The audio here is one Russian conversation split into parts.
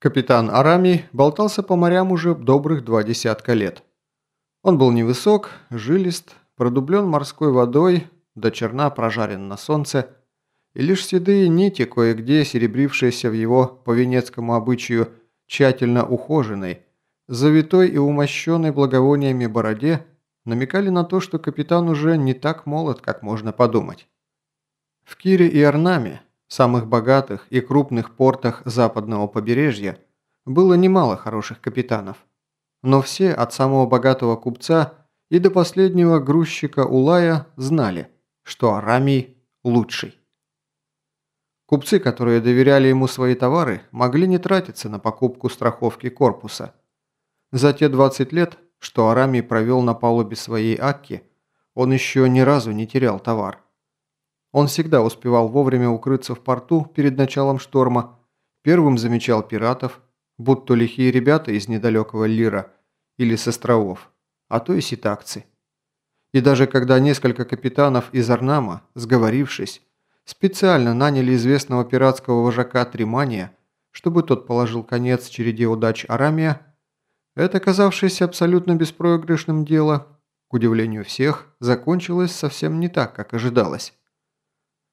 Капитан Арами болтался по морям уже добрых два десятка лет. Он был невысок, жилист, продублен морской водой, до черна прожарен на солнце, и лишь седые нити, кое-где серебрившиеся в его по венецкому обычаю тщательно ухоженной, завитой и умощенной благовониями бороде, намекали на то, что капитан уже не так молод, как можно подумать. В Кире и Арнаме самых богатых и крупных портах западного побережья было немало хороших капитанов. Но все, от самого богатого купца и до последнего грузчика Улая, знали, что Арамий лучший. Купцы, которые доверяли ему свои товары, могли не тратиться на покупку страховки корпуса. За те 20 лет, что Арамий провел на палубе своей Акки, он еще ни разу не терял товар. Он всегда успевал вовремя укрыться в порту перед началом шторма, первым замечал пиратов, будто лихие ребята из недалекого Лира или с островов, а то и ситакцы. И даже когда несколько капитанов из Арнама, сговорившись, специально наняли известного пиратского вожака Тримания, чтобы тот положил конец череде удач Арамия, это, казавшееся абсолютно беспроигрышным дело, к удивлению всех, закончилось совсем не так, как ожидалось.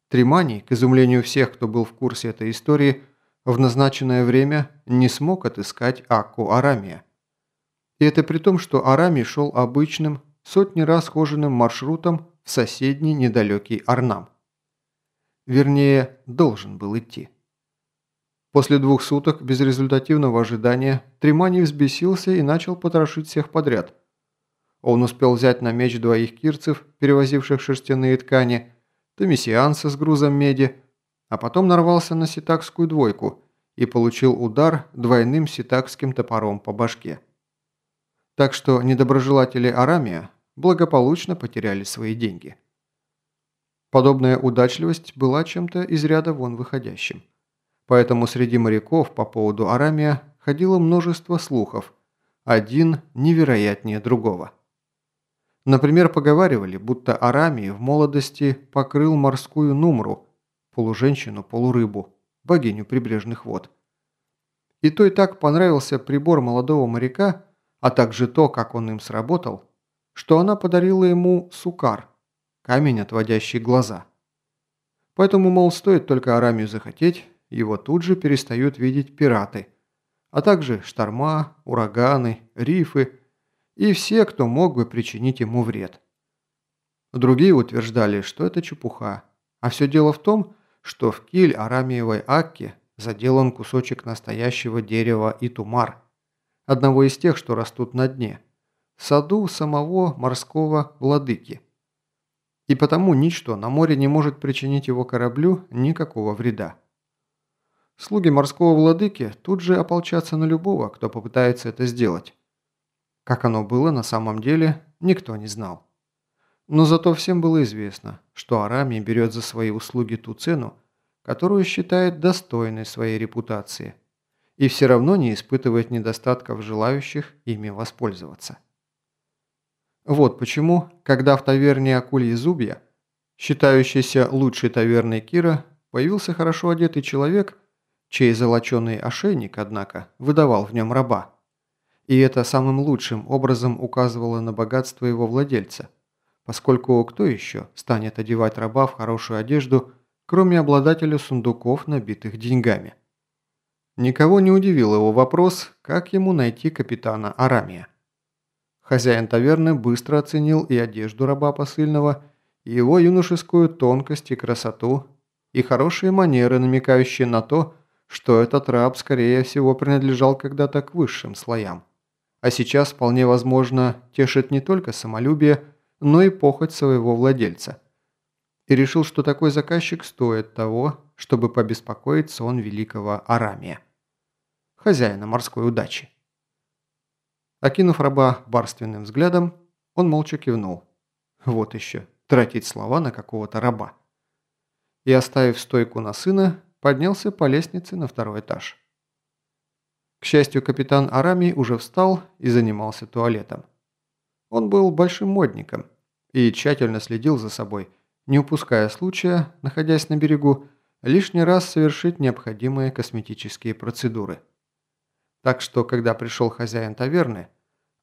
Тримани, к изумлению всех, кто был в курсе этой истории, в назначенное время не смог отыскать Акку Арамия. И это при том, что Арами шел обычным, сотни раз хоженным маршрутом в соседний недалекий Арнам. Вернее, должен был идти. После двух суток безрезультативного ожидания Тримани взбесился и начал потрошить всех подряд. Он успел взять на меч двоих кирцев, перевозивших шерстяные ткани, Томисианца с грузом меди, а потом нарвался на ситакскую двойку и получил удар двойным ситакским топором по башке. Так что недоброжелатели Арамия благополучно потеряли свои деньги. Подобная удачливость была чем-то из ряда вон выходящим. Поэтому среди моряков по поводу Арамия ходило множество слухов, один невероятнее другого. Например, поговаривали, будто Арамий в молодости покрыл морскую нумру, полуженщину-полурыбу, богиню прибрежных вод. И то и так понравился прибор молодого моряка, а также то, как он им сработал, что она подарила ему сукар, камень, отводящий глаза. Поэтому, мол, стоит только Арамию захотеть, его тут же перестают видеть пираты, а также шторма, ураганы, рифы и все, кто мог бы причинить ему вред. Другие утверждали, что это чепуха, а все дело в том, что в киль Арамиевой Акки заделан кусочек настоящего дерева Итумар, одного из тех, что растут на дне, в саду самого морского владыки. И потому ничто на море не может причинить его кораблю никакого вреда. Слуги морского владыки тут же ополчатся на любого, кто попытается это сделать. Как оно было на самом деле, никто не знал. Но зато всем было известно, что Арами берет за свои услуги ту цену, которую считает достойной своей репутации, и все равно не испытывает недостатков желающих ими воспользоваться. Вот почему, когда в таверне Акульи Зубья, считающейся лучшей таверной Кира, появился хорошо одетый человек, чей золоченый ошейник, однако, выдавал в нем раба, и это самым лучшим образом указывало на богатство его владельца, поскольку кто еще станет одевать раба в хорошую одежду, кроме обладателя сундуков, набитых деньгами. Никого не удивил его вопрос, как ему найти капитана Арамия. Хозяин таверны быстро оценил и одежду раба посыльного, и его юношескую тонкость и красоту, и хорошие манеры, намекающие на то, что этот раб, скорее всего, принадлежал когда-то к высшим слоям а сейчас вполне возможно тешит не только самолюбие, но и похоть своего владельца. И решил, что такой заказчик стоит того, чтобы побеспокоить сон великого Арамия, хозяина морской удачи. Окинув раба барственным взглядом, он молча кивнул. Вот еще, тратить слова на какого-то раба. И, оставив стойку на сына, поднялся по лестнице на второй этаж. К счастью, капитан Арами уже встал и занимался туалетом. Он был большим модником и тщательно следил за собой, не упуская случая, находясь на берегу, лишний раз совершить необходимые косметические процедуры. Так что, когда пришел хозяин таверны,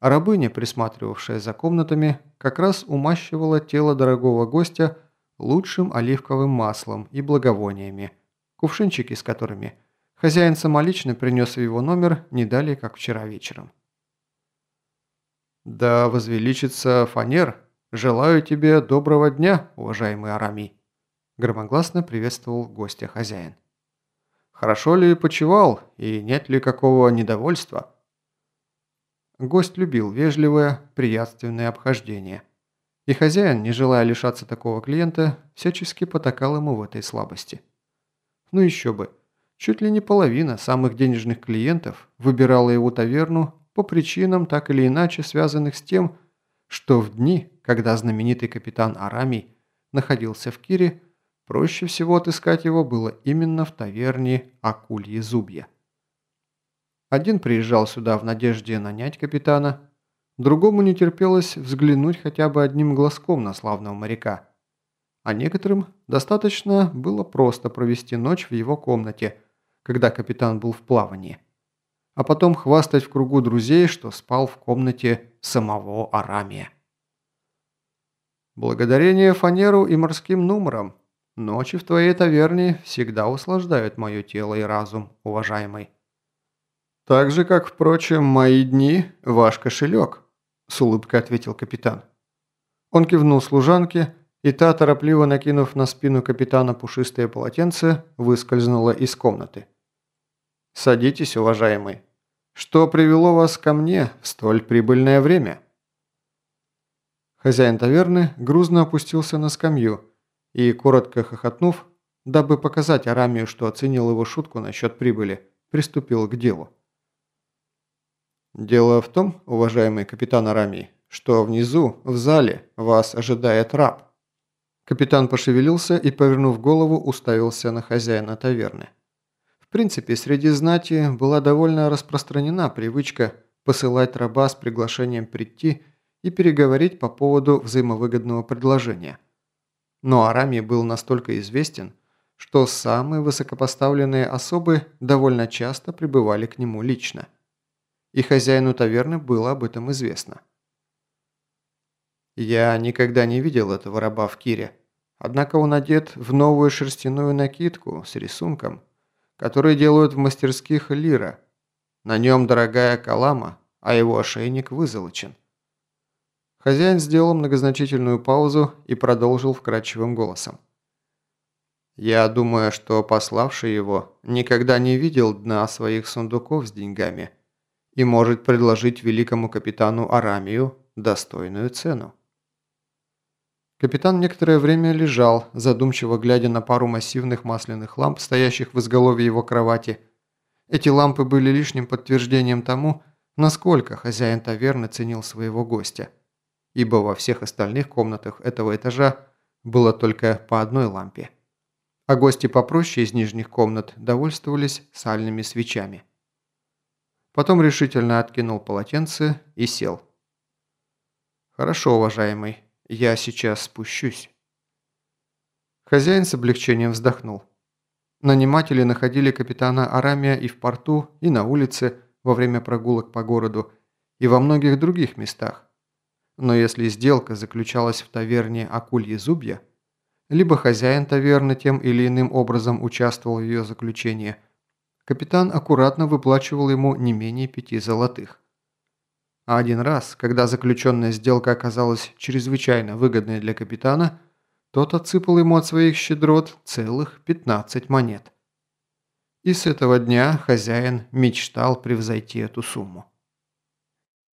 рабыня, присматривавшая за комнатами, как раз умащивала тело дорогого гостя лучшим оливковым маслом и благовониями, кувшинчики с которыми хозяин самолично принес его номер не далее, как вчера вечером. «Да возвеличится фанер! Желаю тебе доброго дня, уважаемый Арами!» Громогласно приветствовал гостя хозяин. «Хорошо ли почевал и нет ли какого недовольства?» Гость любил вежливое, приятственное обхождение. И хозяин, не желая лишаться такого клиента, всячески потакал ему в этой слабости. Ну еще бы, чуть ли не половина самых денежных клиентов выбирала его таверну по причинам, так или иначе связанных с тем, что в дни, когда знаменитый капитан Арамий находился в Кире, проще всего отыскать его было именно в таверне Акульи Зубья. Один приезжал сюда в надежде нанять капитана, другому не терпелось взглянуть хотя бы одним глазком на славного моряка, а некоторым достаточно было просто провести ночь в его комнате, когда капитан был в плавании а потом хвастать в кругу друзей, что спал в комнате самого Арамия. Благодарение фанеру и морским нумрам, ночи в твоей таверне всегда услаждают мое тело и разум, уважаемый. Так же, как, впрочем, мои дни – ваш кошелек, с улыбкой ответил капитан. Он кивнул служанке, и та, торопливо накинув на спину капитана пушистое полотенце, выскользнула из комнаты. «Садитесь, уважаемый. Что привело вас ко мне в столь прибыльное время?» Хозяин таверны грузно опустился на скамью и, коротко хохотнув, дабы показать Арамию, что оценил его шутку насчет прибыли, приступил к делу. «Дело в том, уважаемый капитан Арамий, что внизу, в зале, вас ожидает раб». Капитан пошевелился и, повернув голову, уставился на хозяина таверны принципе, среди знати была довольно распространена привычка посылать раба с приглашением прийти и переговорить по поводу взаимовыгодного предложения. Но Арами был настолько известен, что самые высокопоставленные особы довольно часто прибывали к нему лично. И хозяину таверны было об этом известно. Я никогда не видел этого раба в Кире, однако он одет в новую шерстяную накидку с рисунком – которые делают в мастерских лира. На нем дорогая калама, а его ошейник вызолочен. Хозяин сделал многозначительную паузу и продолжил вкрадчивым голосом. «Я думаю, что пославший его никогда не видел дна своих сундуков с деньгами и может предложить великому капитану Арамию достойную цену». Капитан некоторое время лежал, задумчиво глядя на пару массивных масляных ламп, стоящих в изголовье его кровати. Эти лампы были лишним подтверждением тому, насколько хозяин таверны ценил своего гостя. Ибо во всех остальных комнатах этого этажа было только по одной лампе. А гости попроще из нижних комнат довольствовались сальными свечами. Потом решительно откинул полотенце и сел. «Хорошо, уважаемый», я сейчас спущусь». Хозяин с облегчением вздохнул. Наниматели находили капитана Арамия и в порту, и на улице во время прогулок по городу, и во многих других местах. Но если сделка заключалась в таверне Акульи Зубья, либо хозяин таверны тем или иным образом участвовал в ее заключении, капитан аккуратно выплачивал ему не менее пяти золотых. А один раз, когда заключенная сделка оказалась чрезвычайно выгодной для капитана, тот отсыпал ему от своих щедрот целых 15 монет. И с этого дня хозяин мечтал превзойти эту сумму.